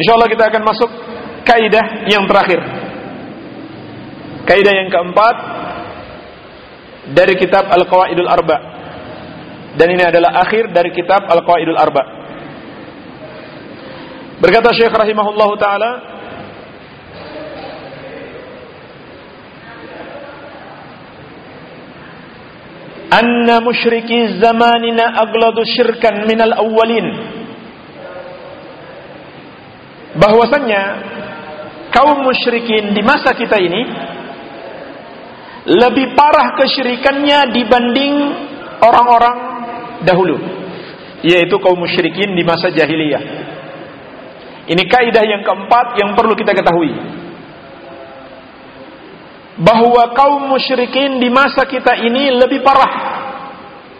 Insyaallah kita akan masuk kaidah yang terakhir. Kaidah yang keempat dari kitab Al-Qawaidul Arba. Dan ini adalah akhir dari kitab Al-Qawaidul Arba. Berkata Syekh rahimahullahu taala, anna musyriki zamanina agladu syirkan minal awwalin bahwasannya kaum musyrikin di masa kita ini lebih parah kesyirikannya dibanding orang-orang dahulu yaitu kaum musyrikin di masa jahiliyah ini kaidah yang keempat yang perlu kita ketahui bahwa kaum musyrikin di masa kita ini lebih parah.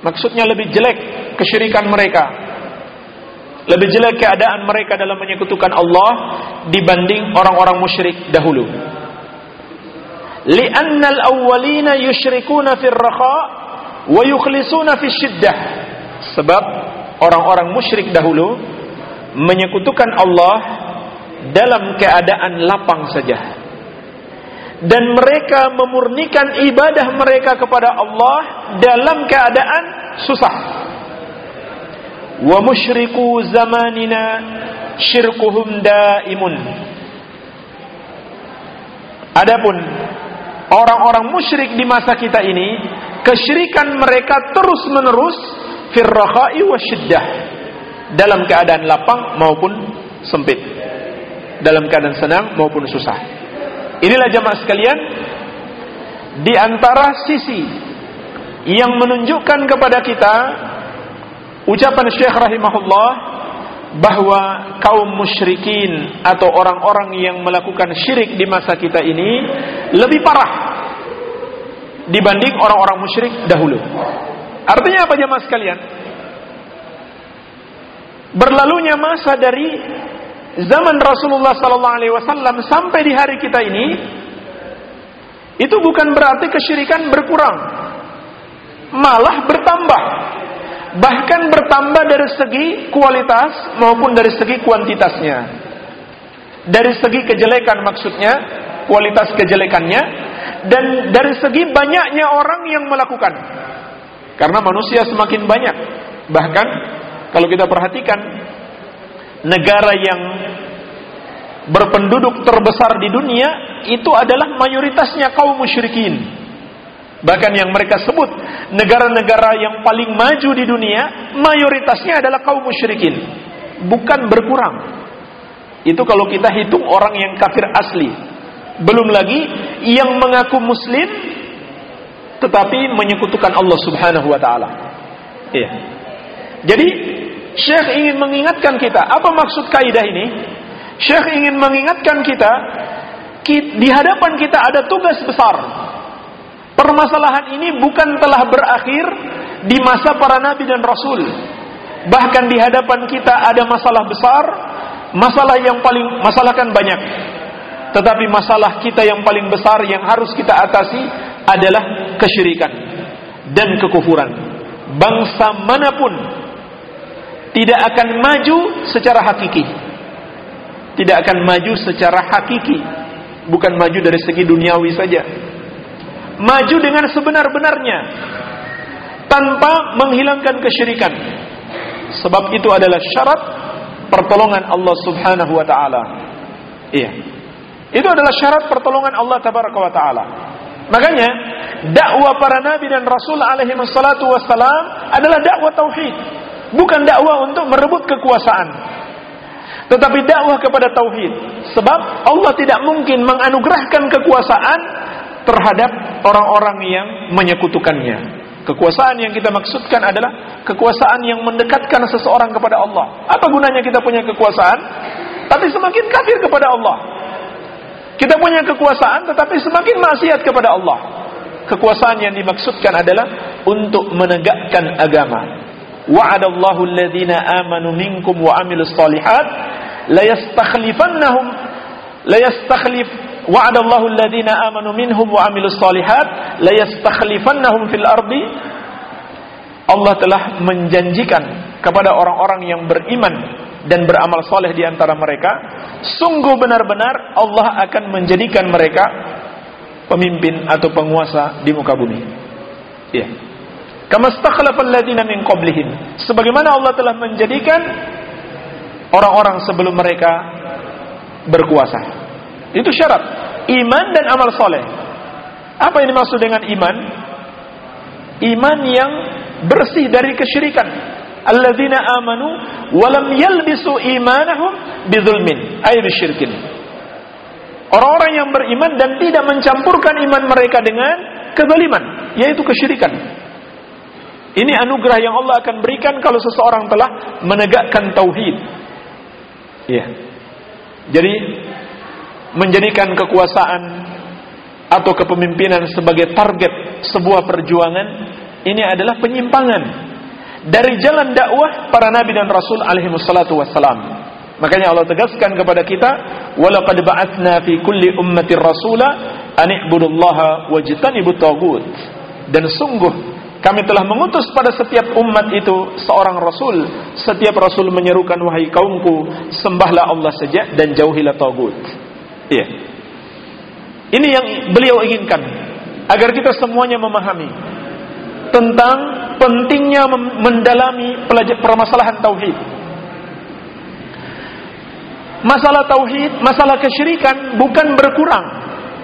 Maksudnya lebih jelek kesyirikan mereka. Lebih jelek keadaan mereka dalam menyekutukan Allah dibanding orang-orang musyrik dahulu. Li'anna al-awwalina yusyrikuna fil raha wa yukhlisuna fi syiddah. Sebab orang-orang musyrik dahulu menyekutukan Allah dalam keadaan lapang saja dan mereka memurnikan ibadah mereka kepada Allah dalam keadaan susah. Wa musyriku zamanina syirkuhum daimun. Adapun orang-orang musyrik di masa kita ini, kesyirikan mereka terus-menerus firrakhai wa syiddah dalam keadaan lapang maupun sempit. Dalam keadaan senang maupun susah. Inilah jamaah sekalian di antara sisi yang menunjukkan kepada kita ucapan Syekh rahimahullah bahwa kaum musyrikin atau orang-orang yang melakukan syirik di masa kita ini lebih parah dibanding orang-orang musyrik dahulu. Artinya apa jemaah sekalian? Berlalunya masa dari zaman Rasulullah sallallahu alaihi wasallam sampai di hari kita ini itu bukan berarti kesyirikan berkurang malah bertambah bahkan bertambah dari segi kualitas maupun dari segi kuantitasnya. Dari segi kejelekan maksudnya kualitas kejelekannya dan dari segi banyaknya orang yang melakukan. Karena manusia semakin banyak. Bahkan kalau kita perhatikan negara yang berpenduduk terbesar di dunia itu adalah mayoritasnya kaum musyrikin. Bahkan yang mereka sebut negara-negara yang paling maju di dunia mayoritasnya adalah kaum musyrikin, bukan berkurang. Itu kalau kita hitung orang yang kafir asli. Belum lagi yang mengaku muslim tetapi menyekutukan Allah Subhanahu wa taala. Iya. Jadi Syekh ingin mengingatkan kita, apa maksud kaidah ini? Syekh ingin mengingatkan kita, di hadapan kita ada tugas besar. Permasalahan ini bukan telah berakhir di masa para nabi dan rasul. Bahkan di hadapan kita ada masalah besar, masalah yang paling masalah kan banyak. Tetapi masalah kita yang paling besar yang harus kita atasi adalah kesyirikan dan kekufuran. Bangsa mana pun tidak akan maju secara hakiki. Tidak akan maju secara hakiki. Bukan maju dari segi duniawi saja. Maju dengan sebenar-benarnya. Tanpa menghilangkan kesyirikan. Sebab itu adalah syarat pertolongan Allah subhanahu wa ta'ala. Iya. Itu adalah syarat pertolongan Allah tabaraka wa ta'ala. Makanya dakwah para nabi dan rasul alaihi wassalatu wassalam adalah dakwah tauhid bukan dakwah untuk merebut kekuasaan tetapi dakwah kepada tauhid sebab Allah tidak mungkin menganugerahkan kekuasaan terhadap orang-orang yang menyekutukannya. Kekuasaan yang kita maksudkan adalah kekuasaan yang mendekatkan seseorang kepada Allah. Apa gunanya kita punya kekuasaan? Tapi semakin kafir kepada Allah. Kita punya kekuasaan tetapi semakin maksiat kepada Allah. Kekuasaan yang dimaksudkan adalah untuk menegakkan agama. Wa'adallahu alladhina amanu minkum wa amilus salihat la yastakhlifannahum la yastakhlif wa'adallahu alladhina amanu minhum amilus salihat la yastakhlifannahum fil Allah telah menjanjikan kepada orang-orang yang beriman dan beramal soleh di antara mereka sungguh benar-benar Allah akan menjadikan mereka pemimpin atau penguasa di muka bumi. Ya. Kama stakhlafal ladzina min qablihim. Sebagaimana Allah telah menjadikan orang-orang sebelum mereka berkuasa. Itu syarat iman dan amal soleh. Apa yang dimaksud dengan iman? Iman yang bersih dari kesyirikan. Alladzina amanu walam yalbisu imanahum bidzulmin, ay bisyirkin. Orang-orang yang beriman dan tidak mencampurkan iman mereka dengan kezaliman, yaitu kesyirikan. Ini anugerah yang Allah akan berikan kalau seseorang telah menegakkan tauhid. Ya. Jadi menjadikan kekuasaan atau kepemimpinan sebagai target sebuah perjuangan ini adalah penyimpangan dari jalan dakwah para nabi dan rasul alaihi wassalatu wassalam. Makanya Allah tegaskan kepada kita, "Walaqad ba'atsna fi kulli ummatin rasula an i'budullaha wajtanibut tagut." Dan sungguh kami telah mengutus pada setiap umat itu seorang rasul. Setiap rasul menyerukan wahai kaumku, sembahlah Allah saja dan jauhilah tagut. Iya. Ini yang beliau inginkan agar kita semuanya memahami tentang pentingnya mendalami permasalahan tauhid masalah tauhid, masalah kesyirikan bukan berkurang,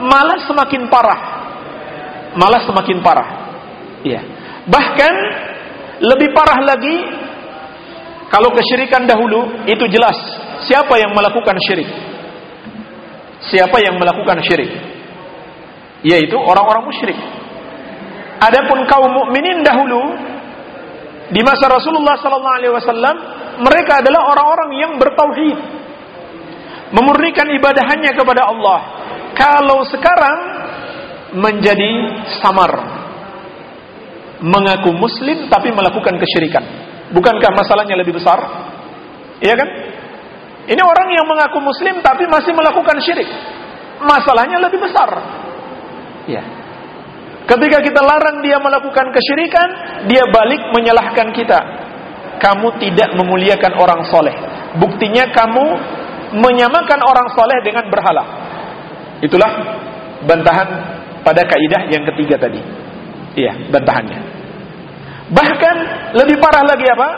malah semakin parah. Malah semakin parah. Iya. Bahkan lebih parah lagi kalau kesyirikan dahulu itu jelas siapa yang melakukan syirik. Siapa yang melakukan syirik? Yaitu orang-orang musyrik. Adapun kaum mukminin dahulu di masa Rasulullah sallallahu alaihi wasallam mereka adalah orang-orang yang bertauhid memurnikan ibadahannya kepada Allah. Kalau sekarang menjadi samar, mengaku muslim tapi melakukan kesyirikan. Bukankah masalahnya lebih besar? Iya kan? Ini orang yang mengaku muslim tapi masih melakukan syirik. Masalahnya lebih besar. Ya. Ketika kita larang dia melakukan kesyirikan, dia balik menyalahkan kita. Kamu tidak memuliakan orang soleh. Buktinya kamu menyamakan orang soleh dengan berhala. Itulah bantahan pada kaidah yang ketiga tadi. Iya, bantahannya. Bahkan lebih parah lagi apa?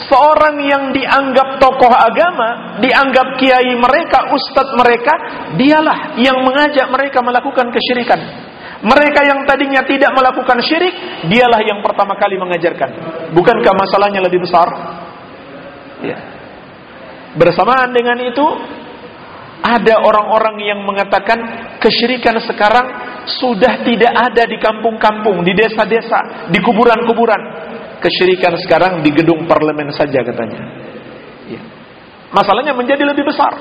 Seorang yang dianggap tokoh agama, dianggap kiai mereka, ustadz mereka, dialah yang mengajak mereka melakukan kesyirikan. Mereka yang tadinya tidak melakukan syirik, dialah yang pertama kali mengajarkan. Bukankah masalahnya lebih besar? Ya. Bersamaan dengan itu ada orang-orang yang mengatakan kesyirikan sekarang sudah tidak ada di kampung-kampung, di desa-desa, di kuburan-kuburan. Kesyirikan sekarang di gedung parlemen saja katanya. Ya. Masalahnya menjadi lebih besar.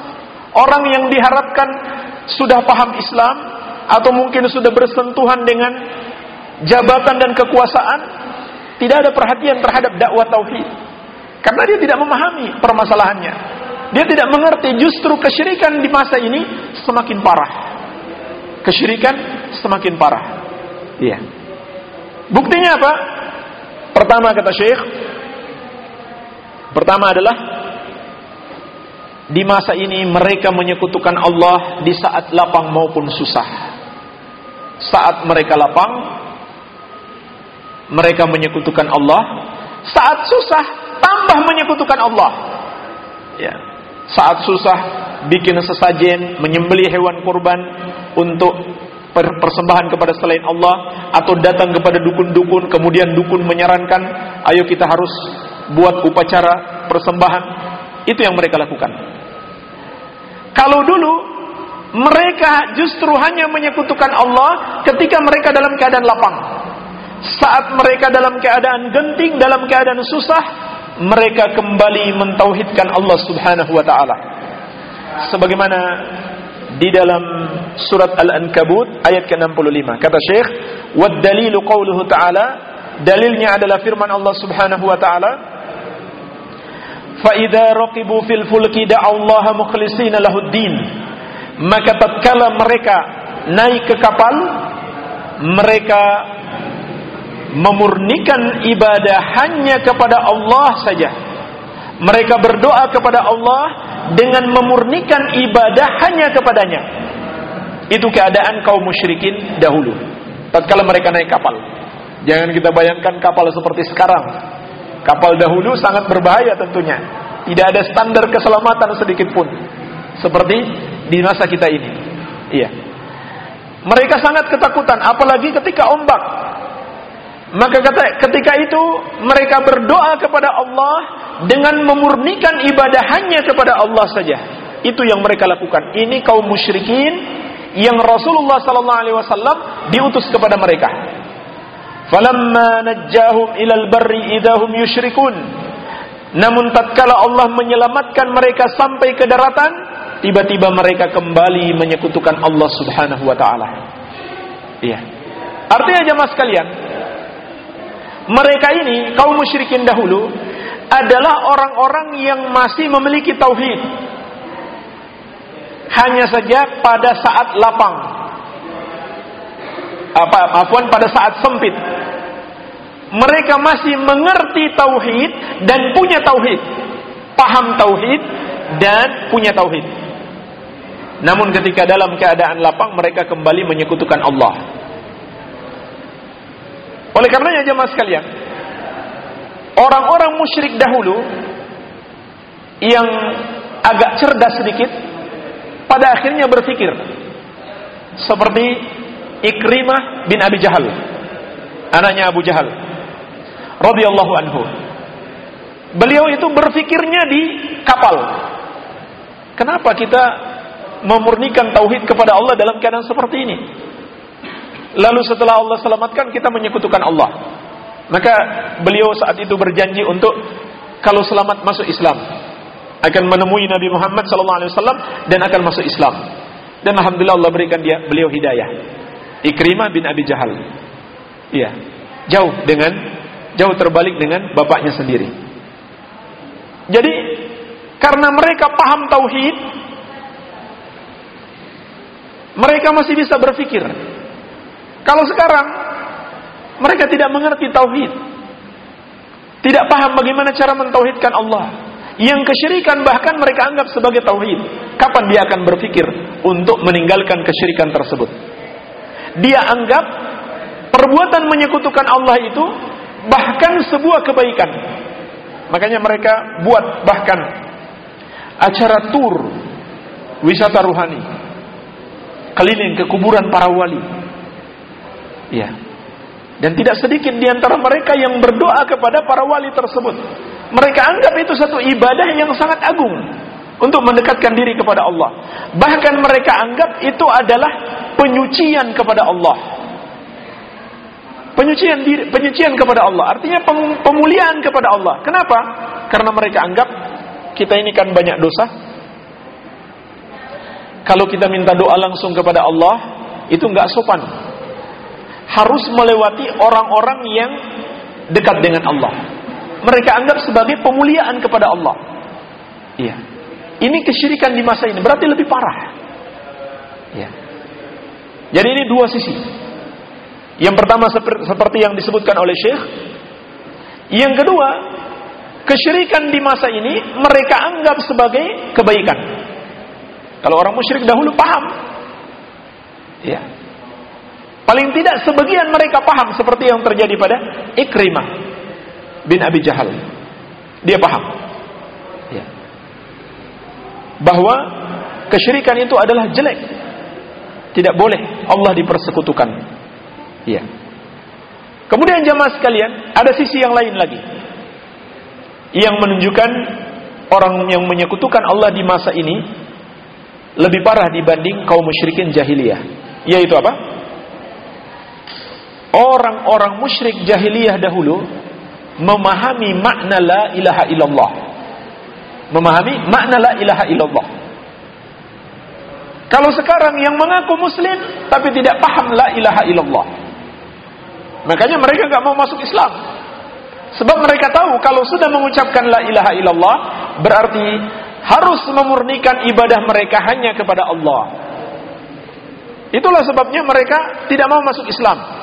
Orang yang diharapkan sudah paham Islam atau mungkin sudah bersentuhan dengan jabatan dan kekuasaan, tidak ada perhatian terhadap dakwah tauhid. Karena dia tidak memahami permasalahannya. Dia tidak mengerti justru kesyirikan di masa ini semakin parah. Kesyirikan semakin parah. Iya. Buktinya apa? Pertama kata Syekh, pertama adalah di masa ini mereka menyekutukan Allah di saat lapang maupun susah. Saat mereka lapang, mereka menyekutukan Allah. Saat susah, tambah menyekutukan Allah. Ya saat susah bikin sesajen, menyembelih hewan kurban untuk persembahan kepada selain Allah atau datang kepada dukun-dukun kemudian dukun menyarankan ayo kita harus buat upacara persembahan. Itu yang mereka lakukan. Kalau dulu mereka justru hanya menyekutukan Allah ketika mereka dalam keadaan lapang. Saat mereka dalam keadaan genting dalam keadaan susah mereka kembali mentauhidkan Allah Subhanahu wa taala. Sebagaimana di dalam surat Al-Ankabut ayat ke-65 kata Syekh, "Wad dalilu qauluhu ta'ala" dalilnya adalah firman Allah Subhanahu wa taala, "Fa idza raqibu fil fulki da'allaha mukhlishina lahuddin." Maka tatkala mereka naik ke kapal, mereka memurnikan ibadah hanya kepada Allah saja. Mereka berdoa kepada Allah dengan memurnikan ibadah hanya kepadanya. Itu keadaan kaum musyrikin dahulu. Tatkala mereka naik kapal. Jangan kita bayangkan kapal seperti sekarang. Kapal dahulu sangat berbahaya tentunya. Tidak ada standar keselamatan sedikit pun. Seperti di masa kita ini. Iya. Mereka sangat ketakutan apalagi ketika ombak. Maka kata, ketika itu mereka berdoa kepada Allah dengan memurnikan ibadah hanya kepada Allah saja. Itu yang mereka lakukan. Ini kaum musyrikin yang Rasulullah sallallahu alaihi wasallam diutus kepada mereka. Falamma najjahum ilal barri idahum yusyrikun. Namun tatkala Allah menyelamatkan mereka sampai ke daratan, tiba-tiba mereka kembali menyekutukan Allah Subhanahu wa taala. Iya. Artinya jemaah sekalian, mereka ini kaum musyrikin dahulu adalah orang-orang yang masih memiliki tauhid. Hanya saja pada saat lapang. Apa maafkan pada saat sempit. Mereka masih mengerti tauhid dan punya tauhid. Paham tauhid dan punya tauhid. Namun ketika dalam keadaan lapang mereka kembali menyekutukan Allah. Oleh karenanya jemaah sekalian, orang-orang musyrik dahulu yang agak cerdas sedikit pada akhirnya berpikir seperti Ikrimah bin Abi Jahal, anaknya Abu Jahal radhiyallahu anhu. Beliau itu berpikirnya di kapal. Kenapa kita memurnikan tauhid kepada Allah dalam keadaan seperti ini? Lalu setelah Allah selamatkan kita menyekutukan Allah. Maka beliau saat itu berjanji untuk kalau selamat masuk Islam akan menemui Nabi Muhammad SAW dan akan masuk Islam. Dan alhamdulillah Allah berikan dia beliau hidayah. Ikrimah bin Abi Jahal. Iya. Jauh dengan jauh terbalik dengan bapaknya sendiri. Jadi karena mereka paham tauhid mereka masih bisa berpikir kalau sekarang mereka tidak mengerti tauhid. Tidak paham bagaimana cara mentauhidkan Allah. Yang kesyirikan bahkan mereka anggap sebagai tauhid. Kapan dia akan berpikir untuk meninggalkan kesyirikan tersebut? Dia anggap perbuatan menyekutukan Allah itu bahkan sebuah kebaikan. Makanya mereka buat bahkan acara tur wisata ruhani keliling ke kuburan para wali Ya. Dan tidak sedikit di antara mereka yang berdoa kepada para wali tersebut. Mereka anggap itu satu ibadah yang sangat agung untuk mendekatkan diri kepada Allah. Bahkan mereka anggap itu adalah penyucian kepada Allah. Penyucian diri, penyucian kepada Allah, artinya pemuliaan kepada Allah. Kenapa? Karena mereka anggap kita ini kan banyak dosa. Kalau kita minta doa langsung kepada Allah, itu nggak sopan harus melewati orang-orang yang dekat dengan Allah. Mereka anggap sebagai pemuliaan kepada Allah. Iya. Ini kesyirikan di masa ini berarti lebih parah. Iya. Jadi ini dua sisi. Yang pertama seperti yang disebutkan oleh Syekh. Yang kedua, kesyirikan di masa ini mereka anggap sebagai kebaikan. Kalau orang musyrik dahulu paham. Ya, Paling tidak sebagian mereka paham seperti yang terjadi pada Ikrimah bin Abi Jahal. Dia paham. Ya. Bahwa kesyirikan itu adalah jelek. Tidak boleh Allah dipersekutukan. Ya. Kemudian jamaah sekalian, ada sisi yang lain lagi. Yang menunjukkan orang yang menyekutukan Allah di masa ini lebih parah dibanding kaum musyrikin jahiliyah. Yaitu apa? Orang-orang musyrik jahiliyah dahulu memahami makna la ilaha illallah. Memahami makna la ilaha illallah. Kalau sekarang yang mengaku muslim tapi tidak paham la ilaha illallah. Makanya mereka nggak mau masuk Islam. Sebab mereka tahu kalau sudah mengucapkan la ilaha illallah berarti harus memurnikan ibadah mereka hanya kepada Allah. Itulah sebabnya mereka tidak mau masuk Islam.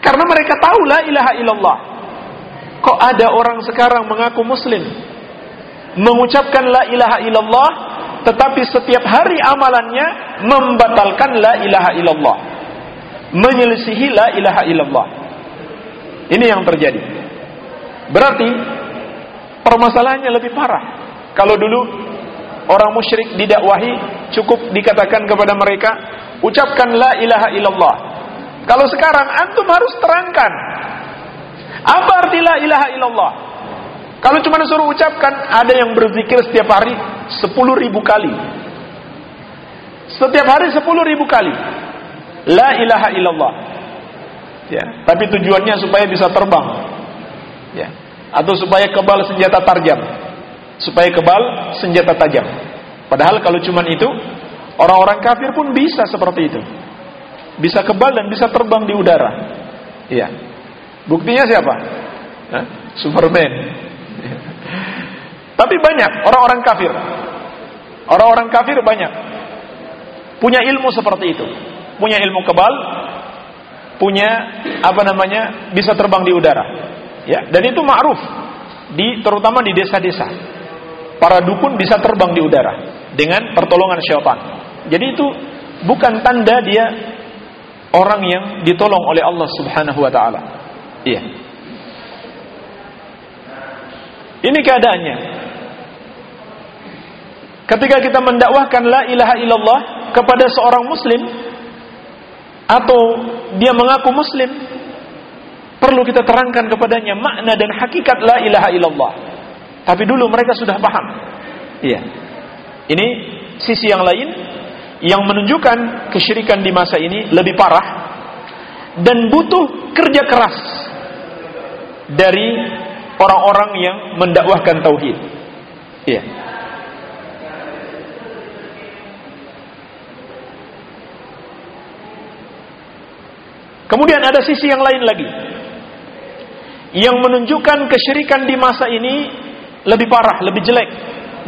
Karena mereka tahu la ilaha illallah. Kok ada orang sekarang mengaku muslim? Mengucapkan la ilaha illallah tetapi setiap hari amalannya membatalkan la ilaha illallah. Menyelisihi la ilaha illallah. Ini yang terjadi. Berarti permasalahannya lebih parah. Kalau dulu orang musyrik didakwahi cukup dikatakan kepada mereka ucapkan la ilaha illallah kalau sekarang antum harus terangkan apa arti la ilaha illallah kalau cuma disuruh ucapkan, ada yang berzikir setiap hari sepuluh ribu kali. Setiap hari sepuluh ribu kali. La ilaha illallah. Ya, tapi tujuannya supaya bisa terbang. Ya, atau supaya kebal senjata tajam. Supaya kebal senjata tajam. Padahal kalau cuma itu, orang-orang kafir pun bisa seperti itu. Bisa kebal dan bisa terbang di udara. Ya. Buktinya siapa? Superman. Tapi banyak orang-orang kafir. Orang-orang kafir banyak. Punya ilmu seperti itu. Punya ilmu kebal, punya apa namanya? bisa terbang di udara. Ya, dan itu ma'ruf di terutama di desa-desa. Para dukun bisa terbang di udara dengan pertolongan syaitan. Jadi itu bukan tanda dia orang yang ditolong oleh Allah Subhanahu wa taala. Iya. Ini keadaannya. Ketika kita mendakwahkan la ilaha illallah kepada seorang muslim atau dia mengaku muslim, perlu kita terangkan kepadanya makna dan hakikat la ilaha illallah. Tapi dulu mereka sudah paham. Iya. Ini sisi yang lain yang menunjukkan kesyirikan di masa ini lebih parah dan butuh kerja keras dari orang-orang yang mendakwahkan tauhid. Iya. Kemudian ada sisi yang lain lagi yang menunjukkan kesyirikan di masa ini lebih parah, lebih jelek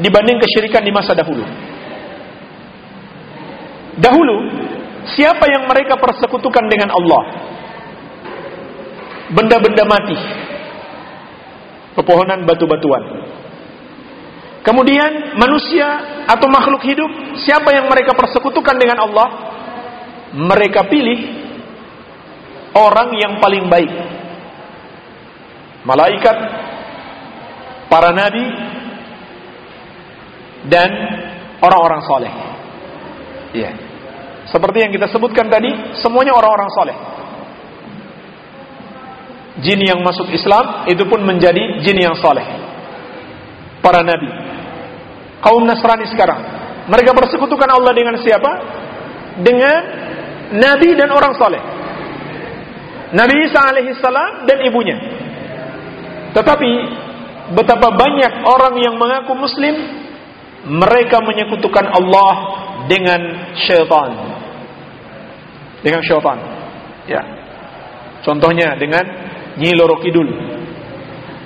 dibanding kesyirikan di masa dahulu. Dahulu, siapa yang mereka persekutukan dengan Allah? Benda-benda mati, pepohonan batu-batuan. Kemudian manusia atau makhluk hidup, siapa yang mereka persekutukan dengan Allah? Mereka pilih orang yang paling baik. Malaikat, para nabi, dan orang-orang soleh. Iya. Seperti yang kita sebutkan tadi, semuanya orang-orang soleh. Jin yang masuk Islam itu pun menjadi jin yang soleh. Para nabi. Kaum Nasrani sekarang. Mereka bersekutukan Allah dengan siapa? Dengan nabi dan orang soleh. Nabi Isa alaihissalam dan ibunya. Tetapi betapa banyak orang yang mengaku muslim mereka menyekutukan Allah dengan syaitan. Dengan syaitan. Ya. Contohnya dengan Nyi Loro Kidul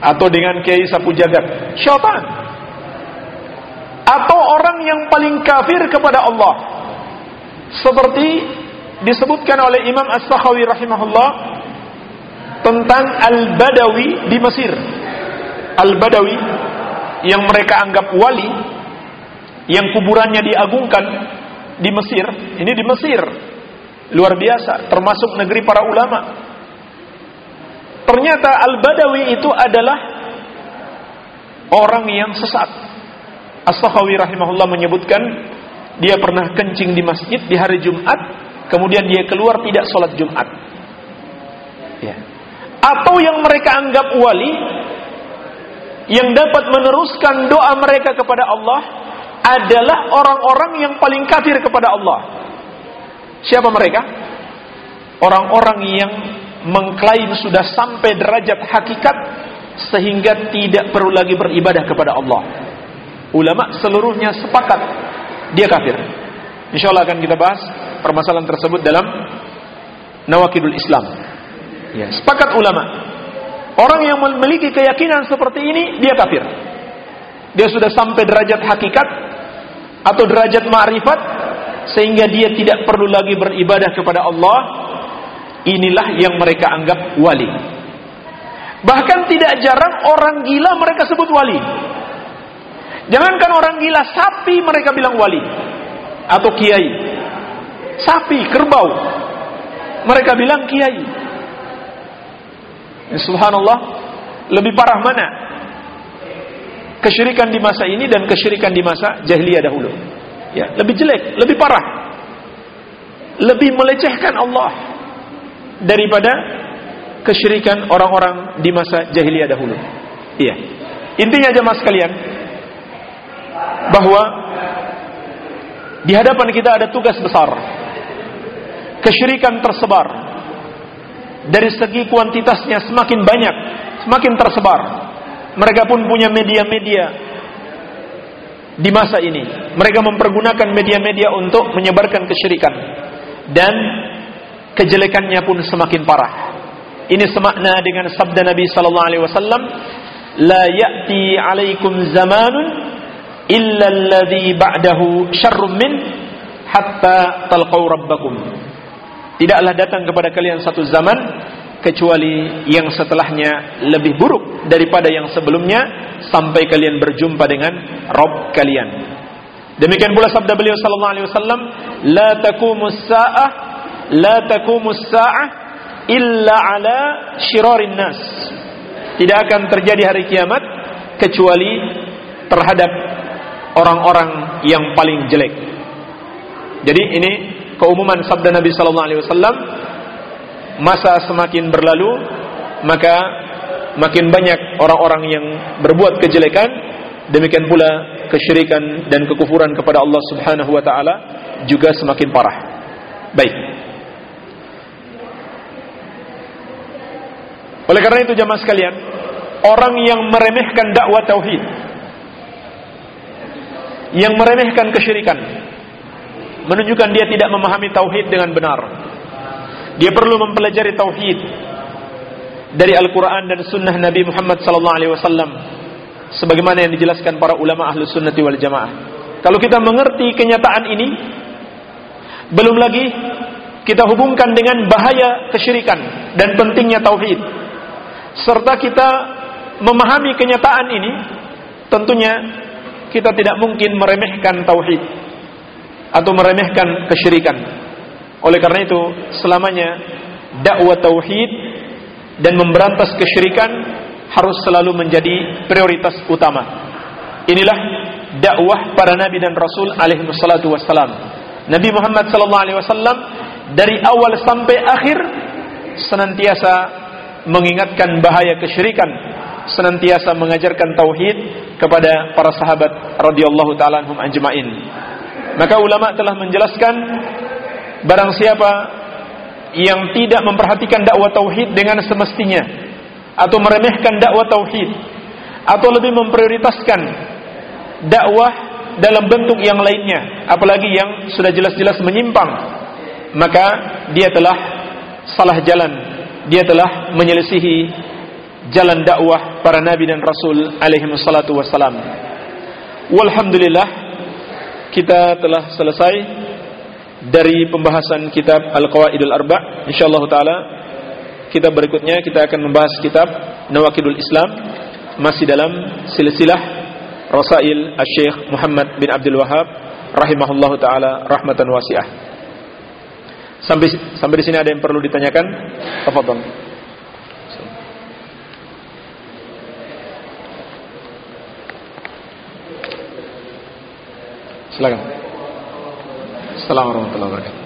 atau dengan Kiai Sapu Jagat. Syaitan. Atau orang yang paling kafir kepada Allah. Seperti disebutkan oleh Imam As-Sakhawi rahimahullah tentang Al-Badawi di Mesir. Al-Badawi yang mereka anggap wali yang kuburannya diagungkan di Mesir, ini di Mesir. Luar biasa, termasuk negeri para ulama. Ternyata Al-Badawi itu adalah orang yang sesat. As-Sakhawi rahimahullah menyebutkan dia pernah kencing di masjid di hari Jumat, kemudian dia keluar tidak sholat Jumat. Ya atau yang mereka anggap wali yang dapat meneruskan doa mereka kepada Allah adalah orang-orang yang paling kafir kepada Allah. Siapa mereka? Orang-orang yang mengklaim sudah sampai derajat hakikat sehingga tidak perlu lagi beribadah kepada Allah. Ulama seluruhnya sepakat dia kafir. Insya Allah akan kita bahas permasalahan tersebut dalam Nawakidul Islam. Ya, sepakat ulama. Orang yang memiliki keyakinan seperti ini dia kafir. Dia sudah sampai derajat hakikat atau derajat ma'rifat sehingga dia tidak perlu lagi beribadah kepada Allah. Inilah yang mereka anggap wali. Bahkan tidak jarang orang gila mereka sebut wali. Jangankan orang gila, sapi mereka bilang wali atau kiai. Sapi, kerbau. Mereka bilang kiai. Ya, subhanallah, lebih parah mana? Kesyirikan di masa ini dan kesyirikan di masa jahiliyah dahulu. Ya, lebih jelek, lebih parah. Lebih melecehkan Allah daripada kesyirikan orang-orang di masa jahiliyah dahulu. Iya. Intinya jemaah sekalian, bahwa di hadapan kita ada tugas besar. Kesyirikan tersebar. Dari segi kuantitasnya semakin banyak, semakin tersebar. Mereka pun punya media-media di masa ini. Mereka mempergunakan media-media untuk menyebarkan kesyirikan dan kejelekannya pun semakin parah. Ini semakna dengan sabda Nabi sallallahu alaihi wasallam, "La ya'ti 'alaikum zamanun illa alladhi ba'dahu syarrum min hatta talqau rabbakum. Tidaklah datang kepada kalian satu zaman kecuali yang setelahnya lebih buruk daripada yang sebelumnya sampai kalian berjumpa dengan Rabb kalian. Demikian pula sabda beliau sallallahu alaihi wasallam, la taqumus saah la taqumus saah illa ala syirarin nas. Tidak akan terjadi hari kiamat kecuali terhadap orang-orang yang paling jelek. Jadi ini keumuman sabda Nabi sallallahu alaihi wasallam masa semakin berlalu maka makin banyak orang-orang yang berbuat kejelekan demikian pula kesyirikan dan kekufuran kepada Allah Subhanahu wa taala juga semakin parah. Baik. Oleh karena itu jamaah sekalian, orang yang meremehkan dakwah tauhid yang meremehkan kesyirikan menunjukkan dia tidak memahami tauhid dengan benar. Dia perlu mempelajari tauhid dari Al-Qur'an dan sunnah Nabi Muhammad sallallahu alaihi wasallam sebagaimana yang dijelaskan para ulama ahlu sunnati wal jamaah. Kalau kita mengerti kenyataan ini, belum lagi kita hubungkan dengan bahaya kesyirikan dan pentingnya tauhid. Serta kita memahami kenyataan ini, tentunya kita tidak mungkin meremehkan tauhid atau meremehkan kesyirikan. Oleh karena itu, selamanya dakwah tauhid dan memberantas kesyirikan harus selalu menjadi prioritas utama. Inilah dakwah para nabi dan rasul alaihi wassalatu wassalam. Nabi Muhammad sallallahu alaihi wasallam dari awal sampai akhir senantiasa mengingatkan bahaya kesyirikan senantiasa mengajarkan tauhid kepada para sahabat radhiyallahu taala anhum ajmain. Maka ulama telah menjelaskan barang siapa yang tidak memperhatikan dakwah tauhid dengan semestinya atau meremehkan dakwah tauhid atau lebih memprioritaskan dakwah dalam bentuk yang lainnya apalagi yang sudah jelas-jelas menyimpang maka dia telah salah jalan dia telah menyelisihi jalan dakwah para nabi dan rasul alaihi wassalam. Walhamdulillah kita telah selesai dari pembahasan kitab Al-Qawaidul Arba. Insyaallah taala kita berikutnya kita akan membahas kitab Nawakidul Islam masih dalam silsilah Rasail Asy-Syaikh Muhammad bin Abdul Wahab rahimahullahu taala rahmatan wasi'ah. Sampai sampai di sini ada yang perlu ditanyakan? Tafadhol. Silakan. Assalamualaikum warahmatullahi wabarakatuh.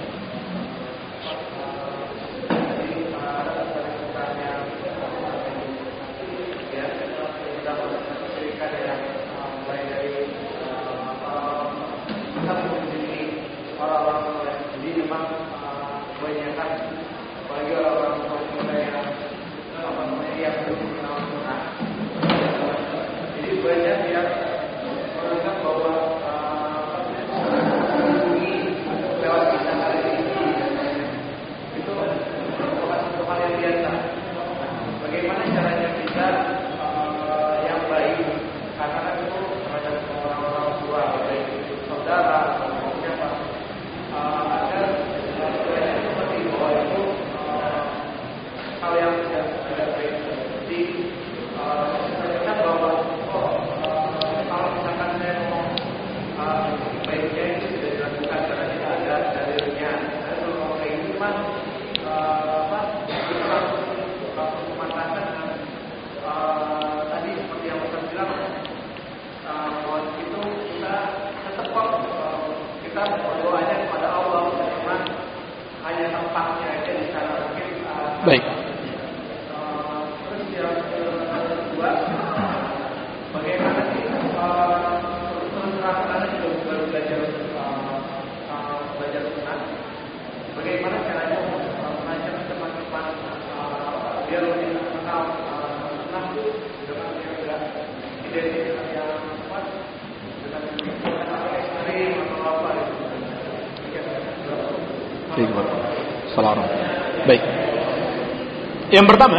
Yang pertama,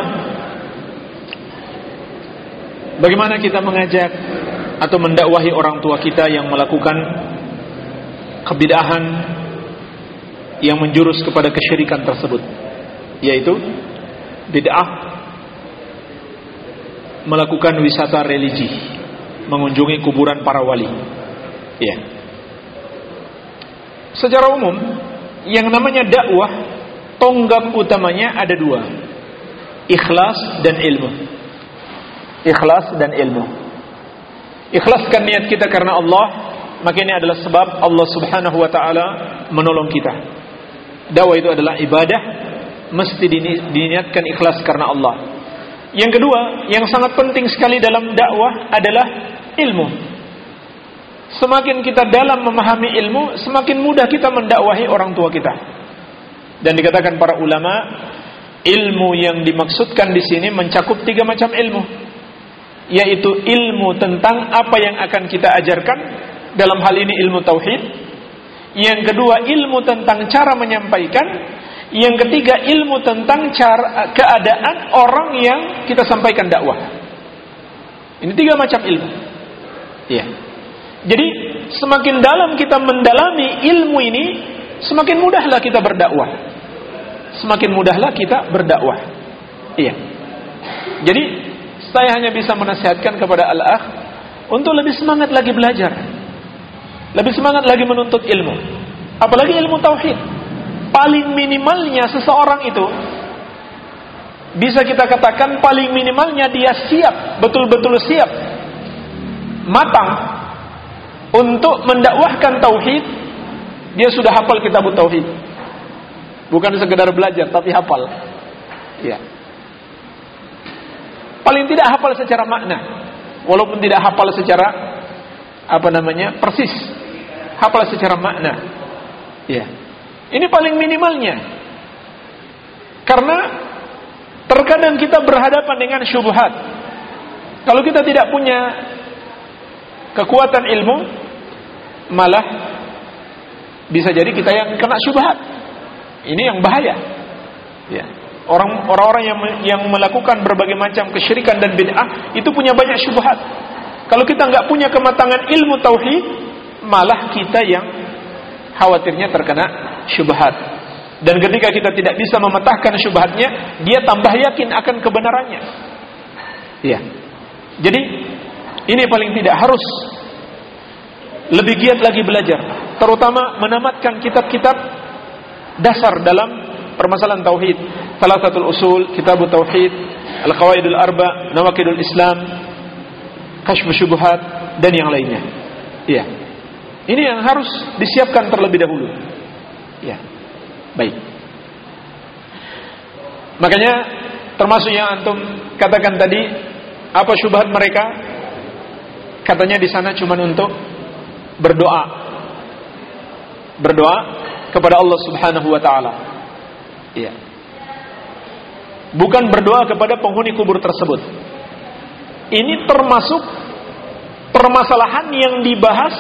bagaimana kita mengajak atau mendakwahi orang tua kita yang melakukan kebidahan yang menjurus kepada kesyirikan tersebut, yaitu bid'ah melakukan wisata religi, mengunjungi kuburan para wali. Ya. Secara umum, yang namanya dakwah tonggak utamanya ada dua ikhlas dan ilmu. Ikhlas dan ilmu. Ikhlaskan niat kita karena Allah maka ini adalah sebab Allah subhanahu wa ta'ala menolong kita. Dakwah itu adalah ibadah. Mesti diniatkan ikhlas karena Allah. Yang kedua yang sangat penting sekali dalam dakwah adalah ilmu. Semakin kita dalam memahami ilmu, semakin mudah kita mendakwahi orang tua kita. Dan dikatakan para ulama, ilmu yang dimaksudkan di sini mencakup tiga macam ilmu, yaitu ilmu tentang apa yang akan kita ajarkan dalam hal ini ilmu tauhid. Yang kedua ilmu tentang cara menyampaikan. Yang ketiga ilmu tentang cara keadaan orang yang kita sampaikan dakwah. Ini tiga macam ilmu. Iya. Jadi semakin dalam kita mendalami ilmu ini, semakin mudahlah kita berdakwah. Semakin mudahlah kita berdakwah. Iya. Jadi saya hanya bisa menasihatkan kepada al-akh untuk lebih semangat lagi belajar. Lebih semangat lagi menuntut ilmu. Apalagi ilmu tauhid. Paling minimalnya seseorang itu bisa kita katakan paling minimalnya dia siap, betul-betul siap, matang untuk mendakwahkan tauhid dia sudah hafal kitab tauhid bukan sekedar belajar tapi hafal. Ya paling tidak hafal secara makna. Walaupun tidak hafal secara apa namanya persis. Hafal secara makna. Ya ini paling minimalnya. Karena terkadang kita berhadapan dengan syubhat. Kalau kita tidak punya kekuatan ilmu malah bisa jadi kita yang kena syubhat. Ini yang bahaya. Ya. Orang orang yang yang melakukan berbagai macam kesyirikan dan bid'ah itu punya banyak syubhat. Kalau kita nggak punya kematangan ilmu tauhid, malah kita yang khawatirnya terkena syubhat. Dan ketika kita tidak bisa mematahkan syubhatnya, dia tambah yakin akan kebenarannya. Ya. Jadi ini paling tidak harus lebih giat lagi belajar, terutama menamatkan kitab-kitab dasar dalam permasalahan tauhid. Salah satu usul, kitab tauhid, al-qawaidul arba, nawakidul Islam, kashf syubhat dan yang lainnya. Iya. Ini yang harus disiapkan terlebih dahulu. Ya. Baik. Makanya termasuk yang antum katakan tadi apa syubhat mereka? Katanya di sana cuma untuk berdoa berdoa kepada Allah Subhanahu wa taala. Iya. Bukan berdoa kepada penghuni kubur tersebut. Ini termasuk permasalahan yang dibahas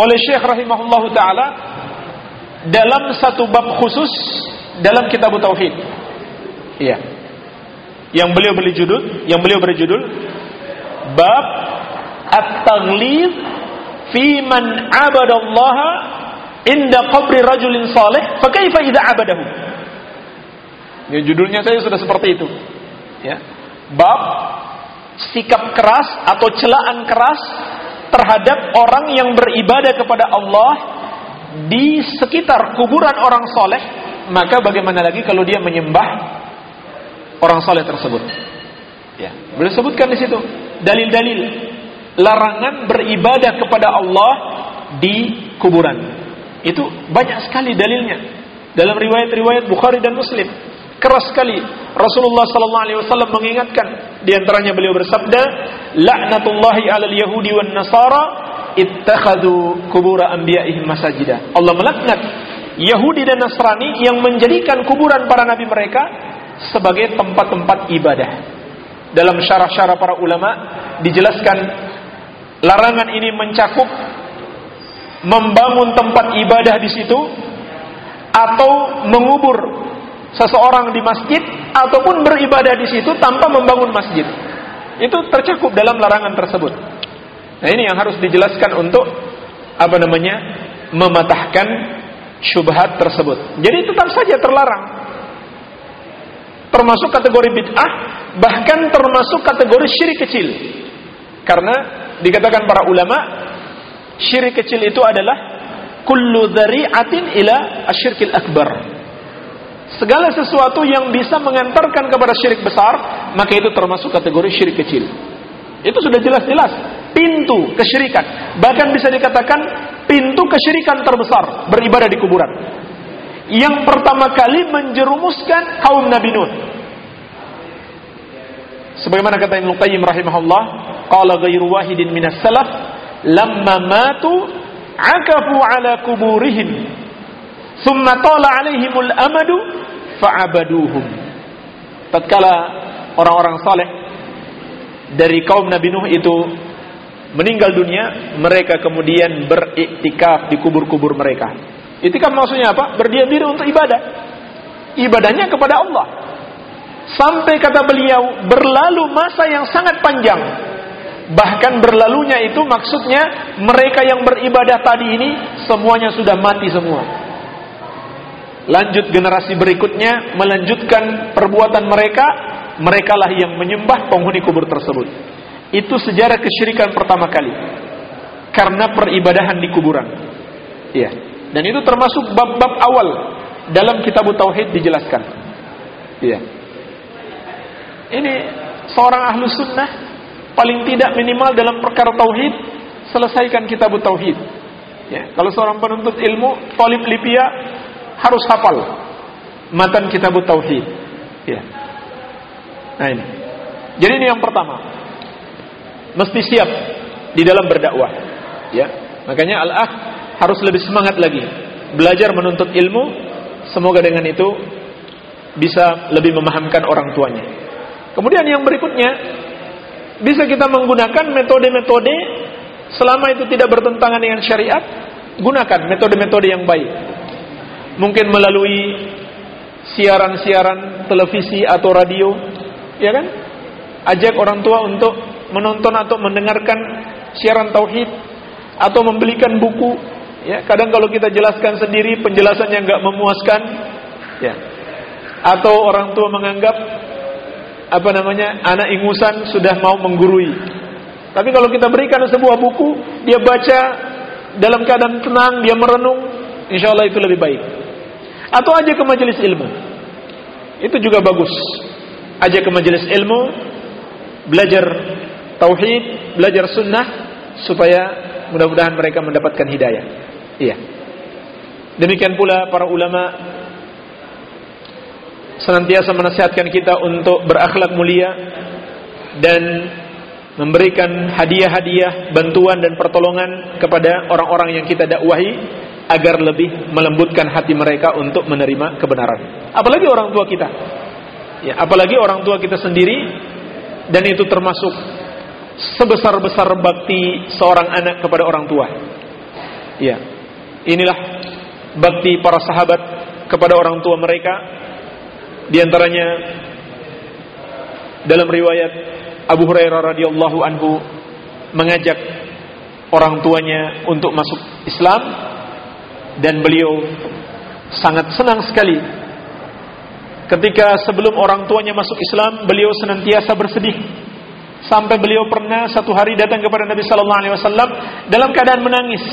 oleh Syekh rahimahullahu taala dalam satu bab khusus dalam kitab tauhid. Iya. Yang beliau beri judul, yang beliau beri judul bab at-taghlid fi man abadallaha inda qabri rajulin salih fa kaifa idza abadahu? Ya judulnya saya sudah seperti itu. Ya. Bab sikap keras atau celaan keras terhadap orang yang beribadah kepada Allah di sekitar kuburan orang soleh maka bagaimana lagi kalau dia menyembah orang soleh tersebut? Ya. Boleh sebutkan di situ? Dalil-dalil larangan beribadah kepada Allah di kuburan. Itu banyak sekali dalilnya dalam riwayat-riwayat Bukhari dan Muslim. keras sekali. Rasulullah sallallahu alaihi wasallam mengingatkan di antaranya beliau bersabda, "Laknatullahi 'alal yahudi wan nasara ittakhadhu qubur anbiya'ihim masajida." Allah melaknat Yahudi dan Nasrani yang menjadikan kuburan para nabi mereka sebagai tempat-tempat ibadah. Dalam syarah-syarah para ulama dijelaskan larangan ini mencakup membangun tempat ibadah di situ atau mengubur seseorang di masjid ataupun beribadah di situ tanpa membangun masjid. Itu tercakup dalam larangan tersebut. Nah, ini yang harus dijelaskan untuk apa namanya? mematahkan syubhat tersebut. Jadi tetap saja terlarang. Termasuk kategori bid'ah, bahkan termasuk kategori syirik kecil. Karena dikatakan para ulama, syirik kecil itu adalah kullu dzari'atin ila asyirkil akbar. Segala sesuatu yang bisa mengantarkan kepada syirik besar, maka itu termasuk kategori syirik kecil. Itu sudah jelas-jelas pintu kesyirikan. Bahkan bisa dikatakan pintu kesyirikan terbesar beribadah di kuburan. Yang pertama kali menjerumuskan kaum Nabi Nuh. Sebagaimana kata Ibnu Qayyim rahimahullah, qala ghairu wahidin minas salaf lamma matu akafu ala kuburihim thumma tala alaihimul amadu fa'abaduhum. Tatkala orang-orang saleh dari kaum Nabi Nuh itu meninggal dunia, mereka kemudian beriktikaf di kubur-kubur mereka. Iktikaf maksudnya apa? Berdiam diri untuk ibadah. Ibadahnya kepada Allah. Sampai kata beliau, berlalu masa yang sangat panjang. Bahkan berlalunya itu maksudnya mereka yang beribadah tadi ini semuanya sudah mati semua. Lanjut generasi berikutnya melanjutkan perbuatan mereka, merekalah yang menyembah penghuni kubur tersebut. Itu sejarah kesyirikan pertama kali. Karena peribadahan di kuburan. Iya. Dan itu termasuk bab-bab awal dalam kitab tauhid dijelaskan. Iya. Ini seorang ahlu sunnah paling tidak minimal dalam perkara tauhid selesaikan kitab tauhid. Ya, kalau seorang penuntut ilmu, talib lipia harus hafal matan kitab tauhid. Ya. Nah ini. Jadi ini yang pertama mesti siap di dalam berdakwah. Ya. Makanya al-akh harus lebih semangat lagi belajar menuntut ilmu. Semoga dengan itu bisa lebih memahamkan orang tuanya. Kemudian yang berikutnya bisa kita menggunakan metode-metode selama itu tidak bertentangan dengan syariat, gunakan metode-metode yang baik. Mungkin melalui siaran-siaran televisi atau radio, ya kan? Ajak orang tua untuk menonton atau mendengarkan siaran tauhid atau membelikan buku ya kadang kalau kita jelaskan sendiri penjelasannya nggak memuaskan ya atau orang tua menganggap apa namanya anak ingusan sudah mau menggurui tapi kalau kita berikan sebuah buku dia baca dalam keadaan tenang dia merenung insya Allah itu lebih baik atau aja ke majelis ilmu itu juga bagus aja ke majelis ilmu belajar tauhid, belajar sunnah supaya mudah-mudahan mereka mendapatkan hidayah. Iya. Demikian pula para ulama senantiasa menasihatkan kita untuk berakhlak mulia dan memberikan hadiah-hadiah, bantuan dan pertolongan kepada orang-orang yang kita dakwahi agar lebih melembutkan hati mereka untuk menerima kebenaran. Apalagi orang tua kita. Ya, apalagi orang tua kita sendiri dan itu termasuk sebesar-besar bakti seorang anak kepada orang tua. Ya. Inilah bakti para sahabat kepada orang tua mereka. Di antaranya dalam riwayat Abu Hurairah radhiyallahu anhu mengajak orang tuanya untuk masuk Islam dan beliau sangat senang sekali. Ketika sebelum orang tuanya masuk Islam beliau senantiasa bersedih. Sampai beliau pernah satu hari datang kepada Nabi Sallallahu Alaihi Wasallam dalam keadaan menangis.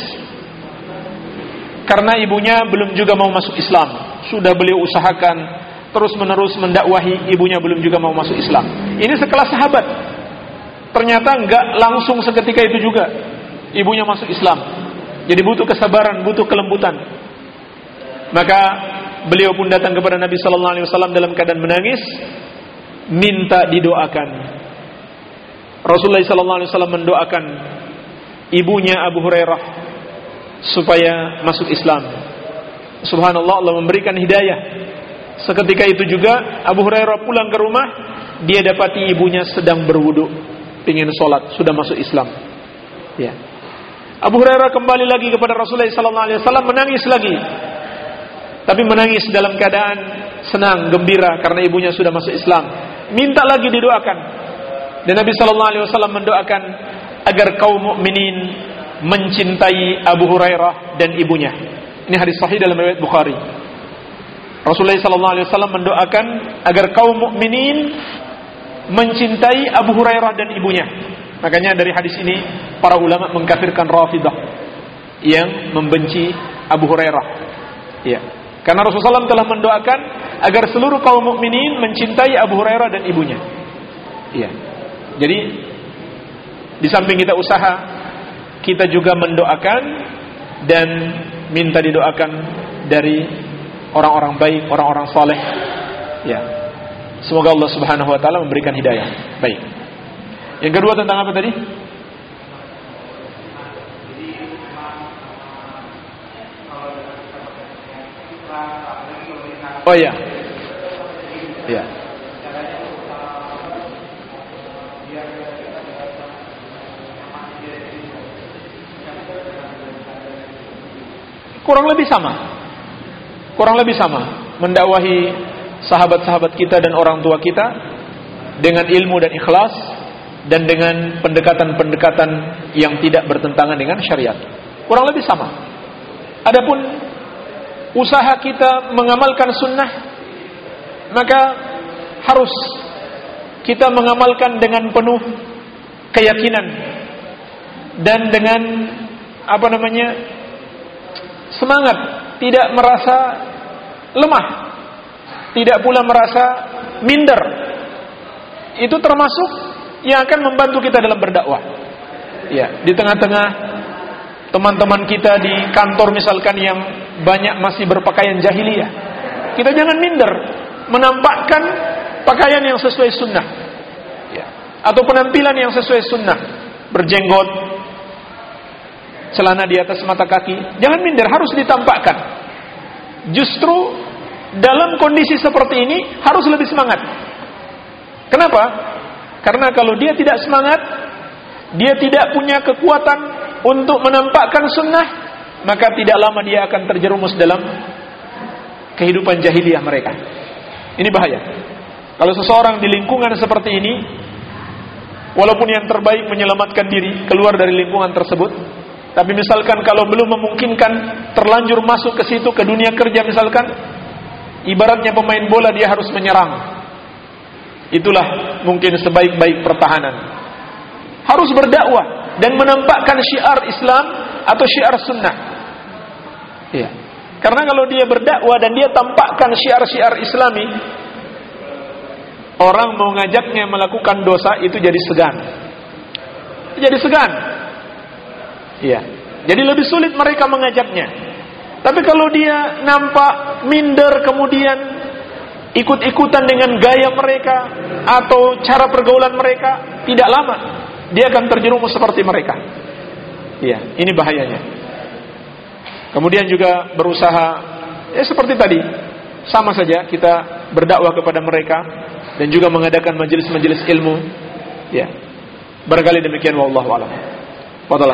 Karena ibunya belum juga mau masuk Islam. Sudah beliau usahakan terus menerus mendakwahi ibunya belum juga mau masuk Islam. Ini sekelas sahabat. Ternyata nggak langsung seketika itu juga ibunya masuk Islam. Jadi butuh kesabaran, butuh kelembutan. Maka beliau pun datang kepada Nabi sallallahu alaihi wasallam dalam keadaan menangis minta didoakan. Rasulullah sallallahu alaihi wasallam mendoakan ibunya Abu Hurairah supaya masuk Islam. Subhanallah Allah memberikan hidayah. Seketika itu juga Abu Hurairah pulang ke rumah, dia dapati ibunya sedang berwudu, ingin sholat, sudah masuk Islam. Ya. Abu Hurairah kembali lagi kepada Rasulullah wasallam menangis lagi. Tapi menangis dalam keadaan senang, gembira karena ibunya sudah masuk Islam. Minta lagi didoakan. Dan Nabi wasallam mendoakan agar kaum mukminin mencintai Abu Hurairah dan ibunya. Ini hadis sahih dalam riwayat Bukhari. Rasulullah sallallahu alaihi wasallam mendoakan agar kaum mukminin mencintai Abu Hurairah dan ibunya. Makanya dari hadis ini para ulama mengkafirkan Rafidah yang membenci Abu Hurairah. Ya. Karena Rasulullah SAW telah mendoakan agar seluruh kaum mukminin mencintai Abu Hurairah dan ibunya. Iya. Jadi di samping kita usaha, kita juga mendoakan dan minta didoakan dari orang-orang baik, orang-orang saleh. Ya. Semoga Allah Subhanahu wa taala memberikan hidayah. Baik. Yang kedua tentang apa tadi? Oh iya. Iya. Kurang lebih sama. Kurang lebih sama. Mendakwahi sahabat-sahabat kita dan orang tua kita dengan ilmu dan ikhlas dan dengan pendekatan-pendekatan yang tidak bertentangan dengan syariat. Kurang lebih sama. Adapun usaha kita mengamalkan sunnah maka harus kita mengamalkan dengan penuh keyakinan dan dengan apa namanya semangat tidak merasa lemah tidak pula merasa minder itu termasuk yang akan membantu kita dalam berdakwah ya di tengah-tengah teman-teman kita di kantor misalkan yang banyak masih berpakaian jahiliyah. Kita jangan minder menampakkan pakaian yang sesuai sunnah. Ya. Atau penampilan yang sesuai sunnah. Berjenggot, celana di atas mata kaki. Jangan minder, harus ditampakkan. Justru dalam kondisi seperti ini harus lebih semangat. Kenapa? Karena kalau dia tidak semangat, dia tidak punya kekuatan untuk menampakkan sunnah, maka tidak lama dia akan terjerumus dalam kehidupan jahiliyah mereka. Ini bahaya. Kalau seseorang di lingkungan seperti ini, walaupun yang terbaik menyelamatkan diri keluar dari lingkungan tersebut, tapi misalkan kalau belum memungkinkan terlanjur masuk ke situ ke dunia kerja misalkan, ibaratnya pemain bola dia harus menyerang. Itulah mungkin sebaik-baik pertahanan. Harus berdakwah dan menampakkan syiar Islam atau syiar sunnah. Ya. Karena kalau dia berdakwah dan dia tampakkan syiar-syiar Islami, orang mau ngajaknya melakukan dosa itu jadi segan. Jadi segan. Iya. Jadi lebih sulit mereka mengajaknya. Tapi kalau dia nampak minder kemudian ikut-ikutan dengan gaya mereka atau cara pergaulan mereka, tidak lama dia akan terjerumus seperti mereka. Iya, ini bahayanya. Kemudian juga berusaha ya seperti tadi, sama saja kita berdakwah kepada mereka dan juga mengadakan majelis-majelis ilmu. Ya. Barangkali demikian wallahu a'lam. Fadhal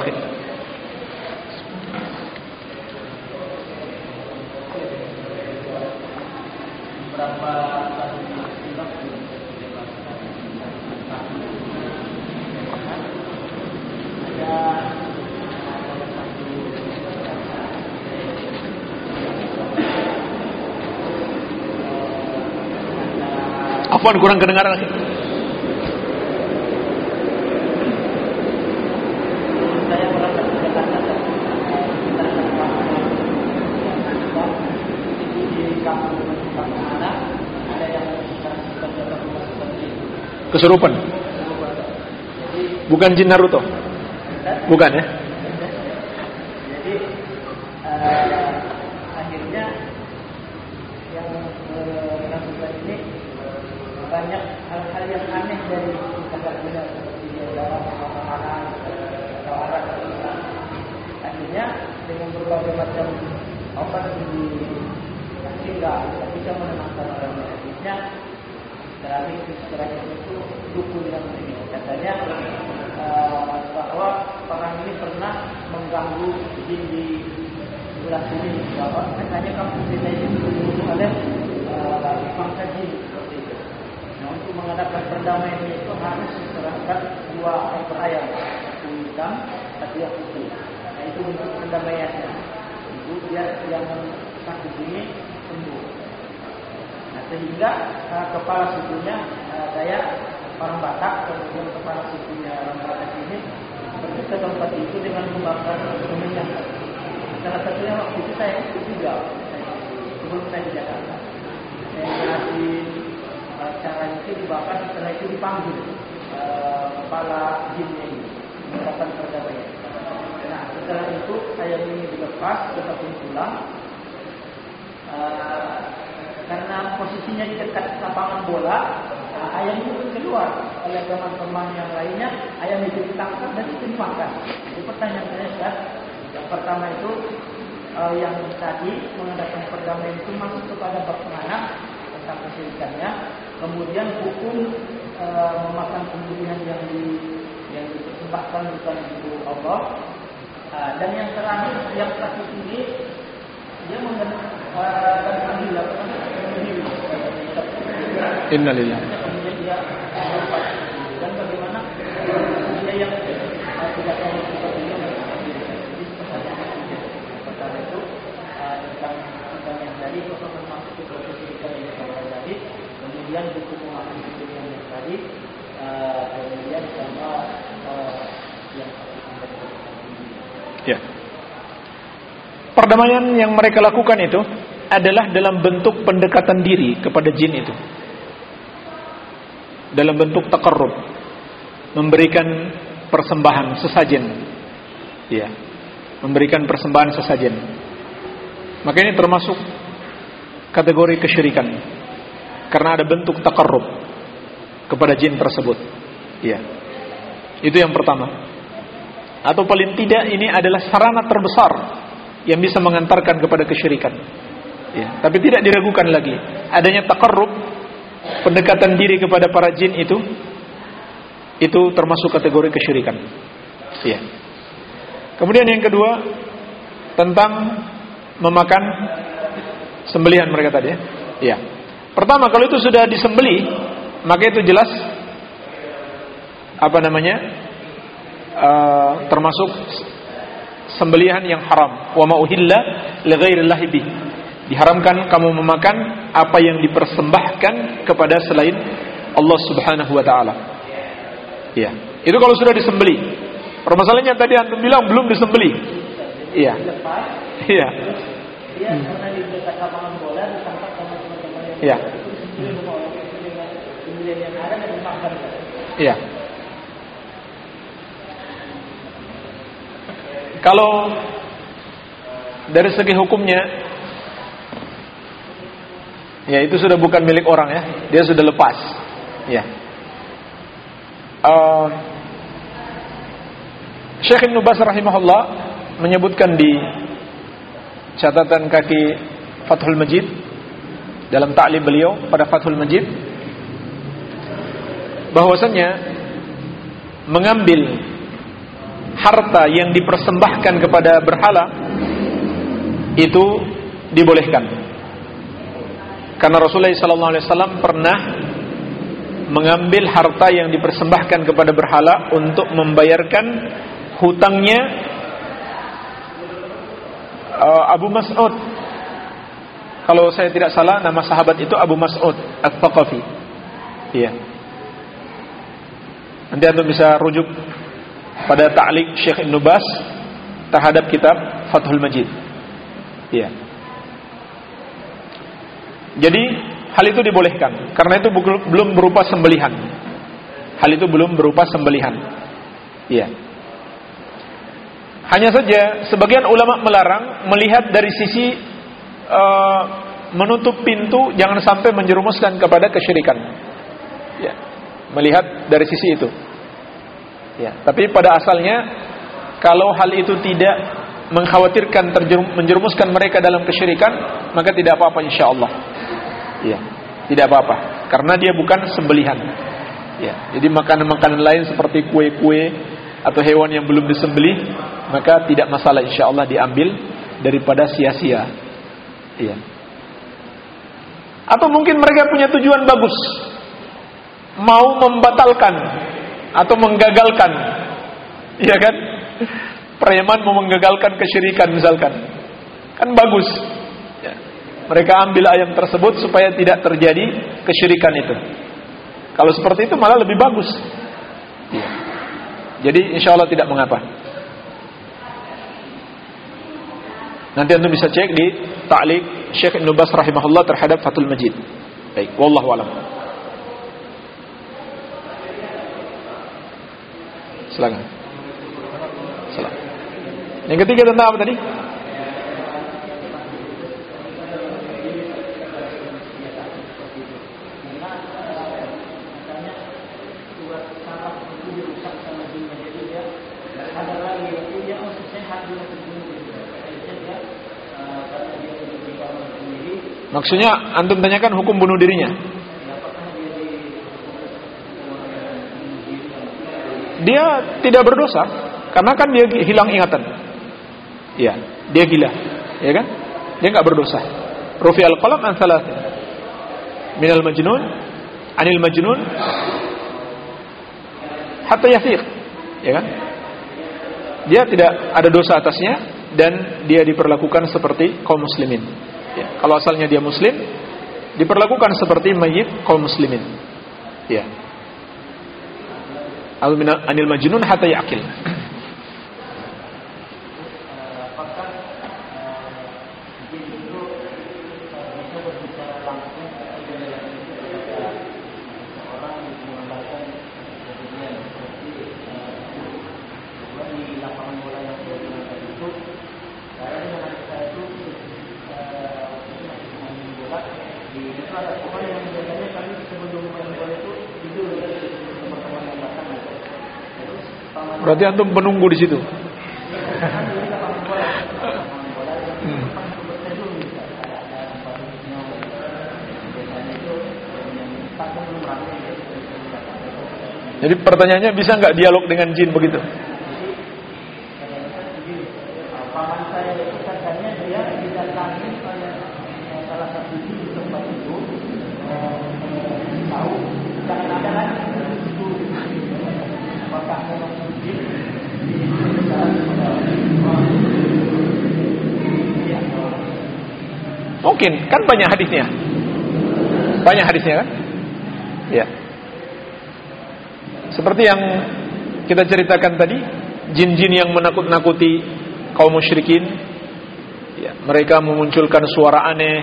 Afwan kurang kedengaran lagi. Kesurupan. Bukan jin Naruto. Bukan ya? Jadi uh, akhirnya yang melakukan ini banyak hal-hal yang aneh dari kita seperti dalam makanan atau alat akhirnya dengan berbagai macam obat di sehingga bisa menenangkan orang hadisnya terakhir terakhir itu dukun yang ini katanya uh, bahwa orang ini pernah mengganggu jin di sebelah sini bahwa katanya kampung kita ini dibunuh oleh uh, bangsa jin seperti itu. Nah untuk mengadakan perdamaian itu harus diserahkan dua ekor ayam, satu hitam, satu yang putih. Nah itu untuk perdamaiannya. Itu dia yang sakit ini sembuh. Nah, sehingga uh, kepala sukunya uh, saya orang Batak kemudian kepala sukunya orang Batak ini pergi ke tempat itu dengan membakar minyak. Salah satunya waktu itu saya ikut juga sebelum saya di Jakarta. Saya ngasih uh, caranya itu dibakar setelah itu dipanggil kepala jinnya ini mendapatkan perdamaian. Nah setelah itu saya ini dilepas tetap pulang karena posisinya di dekat lapangan bola, uh, ayam itu keluar oleh teman-teman yang lainnya, ayam itu ditangkap dan itu dimakan. Itu pertanyaan saya. Yang pertama itu uh, yang tadi mengadakan perdamaian itu masuk kepada bab mana tentang kesyirikannya, kemudian hukum uh, memakan pembunuhan yang di yang dipersembahkan bukan untuk Allah. Dan yang terakhir, yang terakhir ini Innalillah. Yang tadi kemudian buku pemahaman yang tadi kemudian sama yang Ya. Perdamaian yang mereka lakukan itu adalah dalam bentuk pendekatan diri kepada jin itu. Dalam bentuk takarrub. Memberikan persembahan sesajen. Ya. Memberikan persembahan sesajen. Maka ini termasuk kategori kesyirikan. Karena ada bentuk takarrub kepada jin tersebut. Ya. Itu yang pertama. Atau paling tidak ini adalah sarana terbesar yang bisa mengantarkan kepada kesyirikan. Ya, tapi tidak diragukan lagi adanya takarrub pendekatan diri kepada para jin itu itu termasuk kategori kesyirikan. Ya. Kemudian yang kedua tentang memakan sembelihan mereka tadi ya. Ya. Pertama kalau itu sudah disembeli maka itu jelas apa namanya? Uh, termasuk sembelihan yang haram. Wa ma uhilla li ghairillahi. Diharamkan kamu memakan apa yang dipersembahkan kepada selain Allah Subhanahu wa taala. Iya. Itu kalau sudah disembeli. Permasalahannya tadi antum bilang belum disembeli. Iya. Iya. Iya. Iya. Kalau dari segi hukumnya ya itu sudah bukan milik orang ya, dia sudah lepas. Ya. Uh, Syekh Ibn Bas rahimahullah menyebutkan di catatan kaki Fathul Majid dalam taklim beliau pada Fathul Majid bahwasanya mengambil harta yang dipersembahkan kepada berhala itu dibolehkan. Karena Rasulullah SAW pernah mengambil harta yang dipersembahkan kepada berhala untuk membayarkan hutangnya uh, Abu Mas'ud. Kalau saya tidak salah nama sahabat itu Abu Mas'ud Al-Thaqafi. Iya. Nanti Anda bisa rujuk pada ta'liq Syekh Ibn Bas terhadap kitab Fathul Majid. Iya. Jadi hal itu dibolehkan karena itu belum berupa sembelihan. Hal itu belum berupa sembelihan. Iya. Hanya saja sebagian ulama melarang melihat dari sisi uh, menutup pintu jangan sampai menjerumuskan kepada kesyirikan. Ya, melihat dari sisi itu. Ya, tapi pada asalnya kalau hal itu tidak mengkhawatirkan menjerumuskan mereka dalam kesyirikan, maka tidak apa-apa insyaallah. Ya, tidak apa-apa karena dia bukan sembelihan. Ya, jadi makanan-makanan lain seperti kue-kue atau hewan yang belum disembelih, maka tidak masalah insyaallah diambil daripada sia-sia. Iya. Atau mungkin mereka punya tujuan bagus. Mau membatalkan atau menggagalkan. Iya kan? Preman mau menggagalkan kesyirikan misalkan. Kan bagus. Ya. Mereka ambil ayam tersebut supaya tidak terjadi kesyirikan itu. Kalau seperti itu malah lebih bagus. Ya. Jadi insya Allah tidak mengapa. Nanti anda bisa cek di ta'liq Syekh Ibn Bas rahimahullah terhadap Fathul Majid. Baik, wallahu alam. Silakan. Silakan. Yang ketiga tentang apa tadi? Maksudnya antum tanyakan hukum bunuh dirinya. Dia tidak berdosa karena kan dia hilang ingatan. Iya, dia gila, ya kan? Dia nggak berdosa. Rufi al-qalam an salatin. Minal majnun, anil majnun, hatta yafiq, ya kan? Dia tidak ada dosa atasnya dan dia diperlakukan seperti kaum muslimin. Ya, kalau asalnya dia muslim, diperlakukan seperti mayit kaum muslimin. Ya. Al anil majnun hatta yaqil. Berarti antum menunggu di situ. Hmm. Jadi pertanyaannya bisa nggak dialog dengan jin begitu? Mungkin, kan banyak hadisnya. Banyak hadisnya kan? Ya. Seperti yang kita ceritakan tadi, jin-jin yang menakut-nakuti kaum musyrikin, ya, mereka memunculkan suara aneh,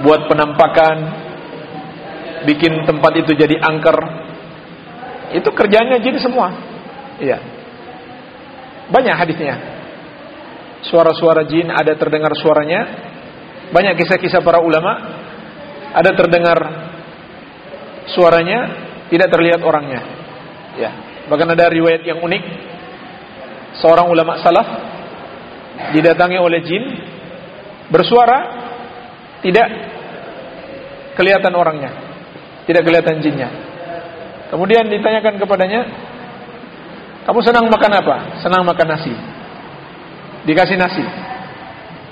buat penampakan, bikin tempat itu jadi angker. Itu kerjanya jin semua. Iya. Banyak hadisnya. Suara-suara jin ada terdengar suaranya, banyak kisah-kisah para ulama ada terdengar suaranya, tidak terlihat orangnya. Ya, bahkan ada riwayat yang unik. Seorang ulama salaf didatangi oleh jin bersuara tidak kelihatan orangnya, tidak kelihatan jinnya. Kemudian ditanyakan kepadanya, "Kamu senang makan apa?" "Senang makan nasi." Dikasih nasi.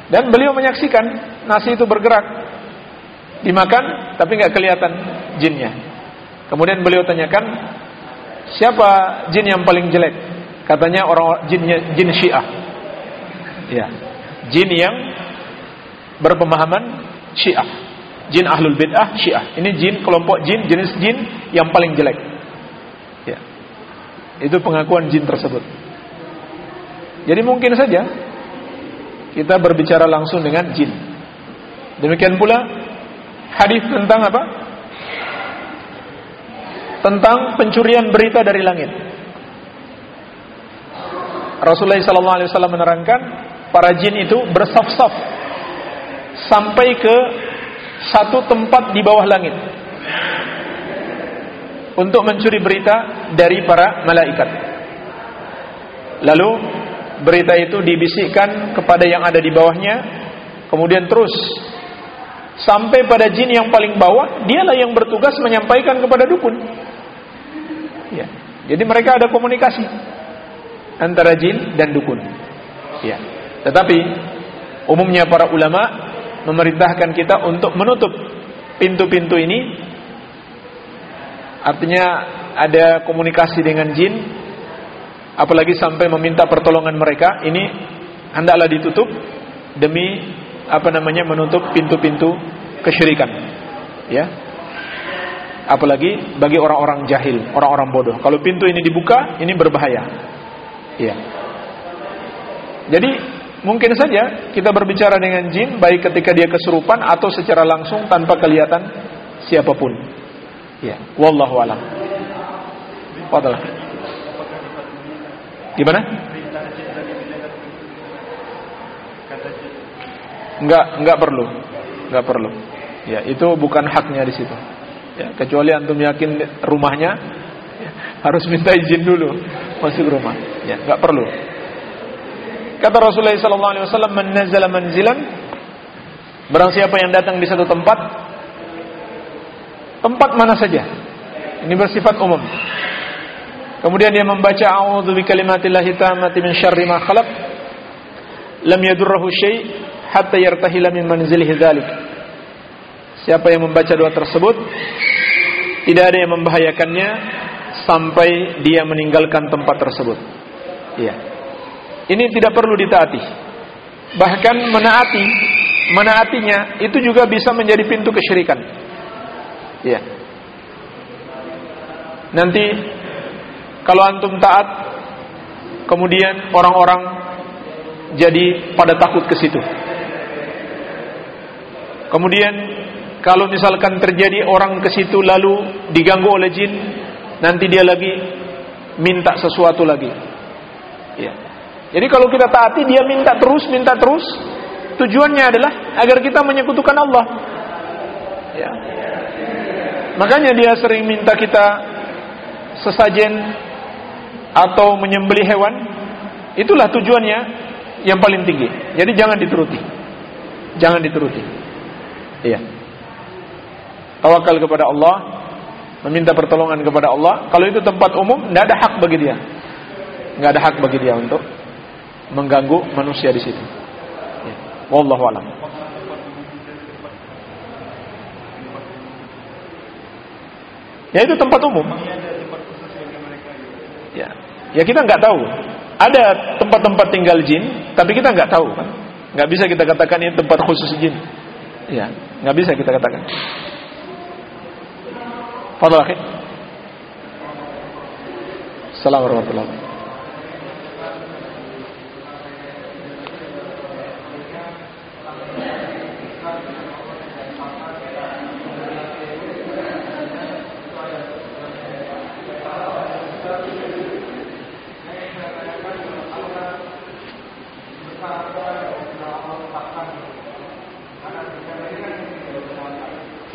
Dan beliau menyaksikan nasi itu bergerak dimakan tapi nggak kelihatan jinnya. Kemudian beliau tanyakan siapa jin yang paling jelek? Katanya orang jinnya jin Syiah. Ya. Jin yang berpemahaman Syiah. Jin ahlul bid'ah Syiah. Ini jin kelompok jin jenis jin yang paling jelek. Ya. Itu pengakuan jin tersebut. Jadi mungkin saja kita berbicara langsung dengan jin. Demikian pula hadis tentang apa? Tentang pencurian berita dari langit. Rasulullah SAW menerangkan para jin itu bersaf-saf sampai ke satu tempat di bawah langit untuk mencuri berita dari para malaikat. Lalu berita itu dibisikkan kepada yang ada di bawahnya, kemudian terus sampai pada jin yang paling bawah, dialah yang bertugas menyampaikan kepada dukun. Ya. Jadi mereka ada komunikasi antara jin dan dukun. Ya. Tetapi umumnya para ulama memerintahkan kita untuk menutup pintu-pintu ini Artinya ada komunikasi dengan jin apalagi sampai meminta pertolongan mereka ini hendaklah ditutup demi apa namanya menutup pintu-pintu kesyirikan. Ya. Apalagi bagi orang-orang jahil, orang-orang bodoh. Kalau pintu ini dibuka, ini berbahaya. Ya. Jadi mungkin saja kita berbicara dengan jin baik ketika dia kesurupan atau secara langsung tanpa kelihatan siapa pun. Ya, wallahu alam. Fadal. Gimana? Enggak, enggak perlu. Enggak perlu. Ya, itu bukan haknya di situ. Ya, kecuali antum yakin rumahnya ya, harus minta izin dulu masuk rumah. Ya, enggak perlu. Kata Rasulullah sallallahu alaihi wasallam, "Man nazala manzilan" Barang siapa yang datang di satu tempat tempat mana saja. Ini bersifat umum. Kemudian dia membaca a'udzu bikalimatillahi tammati min syarri ma khalaq lam yadurruhu syai' hatta yartahila min manzilihi dzalik. Siapa yang membaca doa tersebut tidak ada yang membahayakannya sampai dia meninggalkan tempat tersebut. Iya. Ini tidak perlu ditaati. Bahkan menaati, menaatinya itu juga bisa menjadi pintu kesyirikan. Ya. Nanti kalau antum taat, kemudian orang-orang jadi pada takut ke situ. Kemudian kalau misalkan terjadi orang ke situ lalu diganggu oleh jin, nanti dia lagi minta sesuatu lagi. Ya. Jadi kalau kita taati dia minta terus, minta terus, tujuannya adalah agar kita menyekutukan Allah. Ya. Makanya dia sering minta kita sesajen atau menyembeli hewan. Itulah tujuannya yang paling tinggi. Jadi jangan dituruti. Jangan dituruti. Iya. Tawakal kepada Allah, meminta pertolongan kepada Allah. Kalau itu tempat umum, tidak ada hak bagi dia. Nggak ada hak bagi dia untuk mengganggu manusia di situ. Ya. Wallahu a'lam. Ya itu tempat umum. Ya, ya kita nggak tahu. Ada tempat-tempat tinggal jin, tapi kita nggak tahu kan. Nggak bisa kita katakan ini tempat khusus jin. Ya, nggak bisa kita katakan. Fadal akhir. Assalamualaikum warahmatullahi wabarakatuh.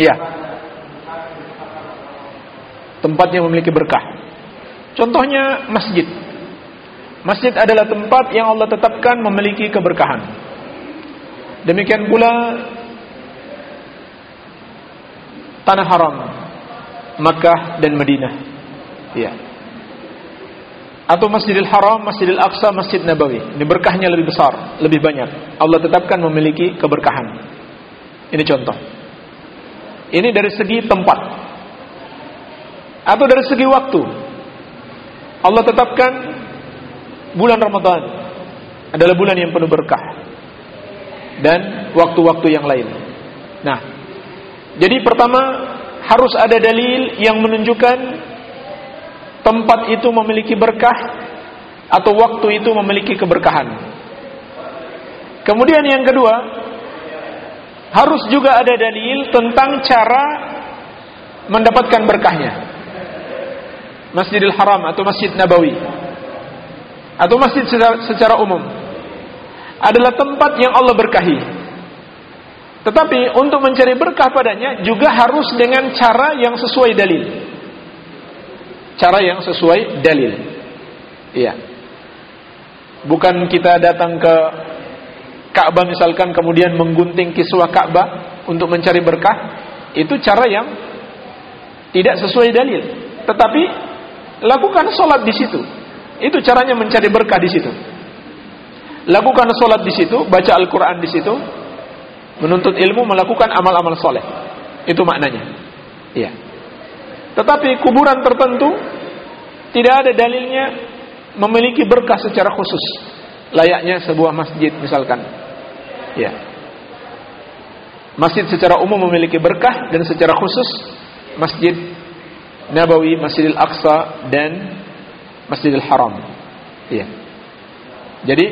Iya. Tempat yang memiliki berkah. Contohnya masjid. Masjid adalah tempat yang Allah tetapkan memiliki keberkahan. Demikian pula tanah haram Makkah dan Madinah. Iya. Atau Masjidil Haram, Masjidil Aqsa, Masjid Nabawi. Ini berkahnya lebih besar, lebih banyak. Allah tetapkan memiliki keberkahan. Ini contoh. Ini dari segi tempat atau dari segi waktu. Allah tetapkan bulan Ramadan adalah bulan yang penuh berkah dan waktu-waktu yang lain. Nah, jadi pertama harus ada dalil yang menunjukkan tempat itu memiliki berkah atau waktu itu memiliki keberkahan. Kemudian yang kedua, harus juga ada dalil tentang cara mendapatkan berkahnya. Masjidil Haram atau Masjid Nabawi atau masjid secara, secara umum adalah tempat yang Allah berkahi. Tetapi untuk mencari berkah padanya juga harus dengan cara yang sesuai dalil. Cara yang sesuai dalil. Iya. Bukan kita datang ke Ka'bah misalkan kemudian menggunting kiswah Ka'bah untuk mencari berkah, itu cara yang tidak sesuai dalil. Tetapi lakukan sholat di situ. Itu caranya mencari berkah di situ. Lakukan sholat di situ, baca Al-Quran di situ, menuntut ilmu, melakukan amal-amal soleh. Itu maknanya. Iya. Tetapi kuburan tertentu tidak ada dalilnya memiliki berkah secara khusus. Layaknya sebuah masjid misalkan. Ya. Masjid secara umum memiliki berkah dan secara khusus Masjid Nabawi, Masjidil Aqsa dan Masjidil Haram. Iya. Jadi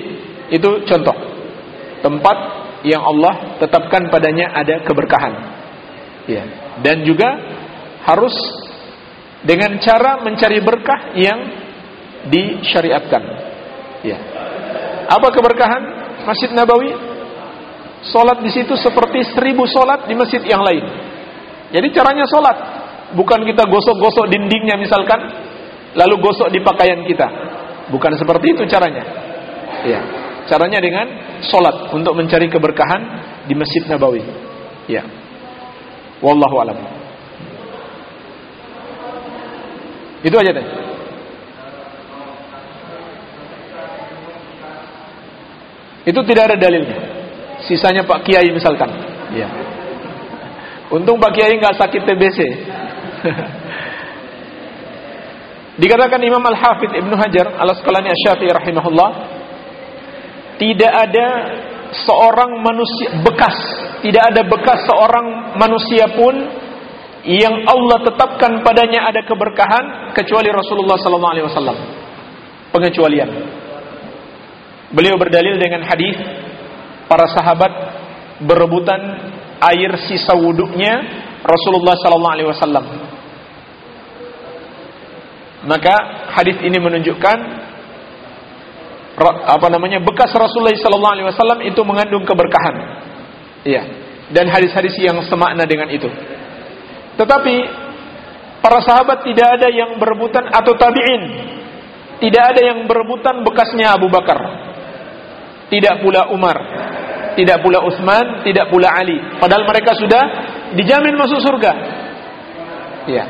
itu contoh tempat yang Allah tetapkan padanya ada keberkahan. Ya. Dan juga harus dengan cara mencari berkah yang disyariatkan. Ya. Apa keberkahan Masjid Nabawi? Salat di situ seperti seribu salat di masjid yang lain. Jadi caranya salat bukan kita gosok-gosok dindingnya misalkan, lalu gosok di pakaian kita. Bukan seperti itu caranya. Ya. Caranya dengan solat untuk mencari keberkahan di Masjid Nabawi. Ya. Wallahu alam. Itu aja deh. Itu tidak ada dalilnya. Sisanya Pak Kiai misalkan. Ya. Untung Pak Kiai nggak sakit TBC. Dikatakan Imam Al-Hafidh Ibnu Hajar al-Asqalani Asy-Syafi'i rahimahullah tidak ada seorang manusia bekas, tidak ada bekas seorang manusia pun yang Allah tetapkan padanya ada keberkahan kecuali Rasulullah sallallahu alaihi wasallam. Pengecualian. Beliau berdalil dengan hadis para sahabat berebutan air sisa wuduknya Rasulullah sallallahu alaihi wasallam. Maka hadis ini menunjukkan apa namanya bekas Rasulullah sallallahu alaihi wasallam itu mengandung keberkahan. Iya. Dan hadis-hadis yang semakna dengan itu. Tetapi para sahabat tidak ada yang berebutan atau tabi'in tidak ada yang berebutan bekasnya Abu Bakar. Tidak pula Umar, tidak pula Utsman, tidak pula Ali. Padahal mereka sudah dijamin masuk surga. Iya.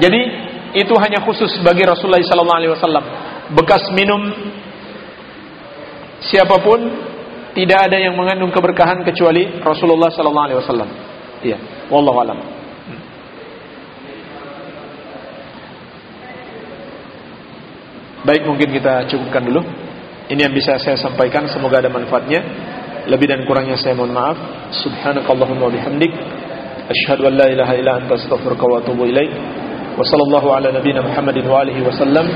Jadi itu hanya khusus bagi Rasulullah sallallahu alaihi wasallam. Bekas minum siapa pun tidak ada yang mengandung keberkahan kecuali Rasulullah sallallahu alaihi wasallam. Iya, wallahu alam. Baik, mungkin kita cukupkan dulu. Ini yang bisa saya sampaikan, semoga ada manfaatnya. Lebih dan kurangnya saya mohon maaf. Subhanakallahumma wa bihamdik asyhadu an la ilaha illa anta astaghfiruka wa atubu ilaik. Wa sallallahu ala nabiyyina Muhammadin wa alihi wa sallam.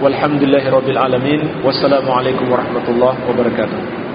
Walhamdulillahi Rabbil Alamin Wassalamualaikum warahmatullahi wabarakatuh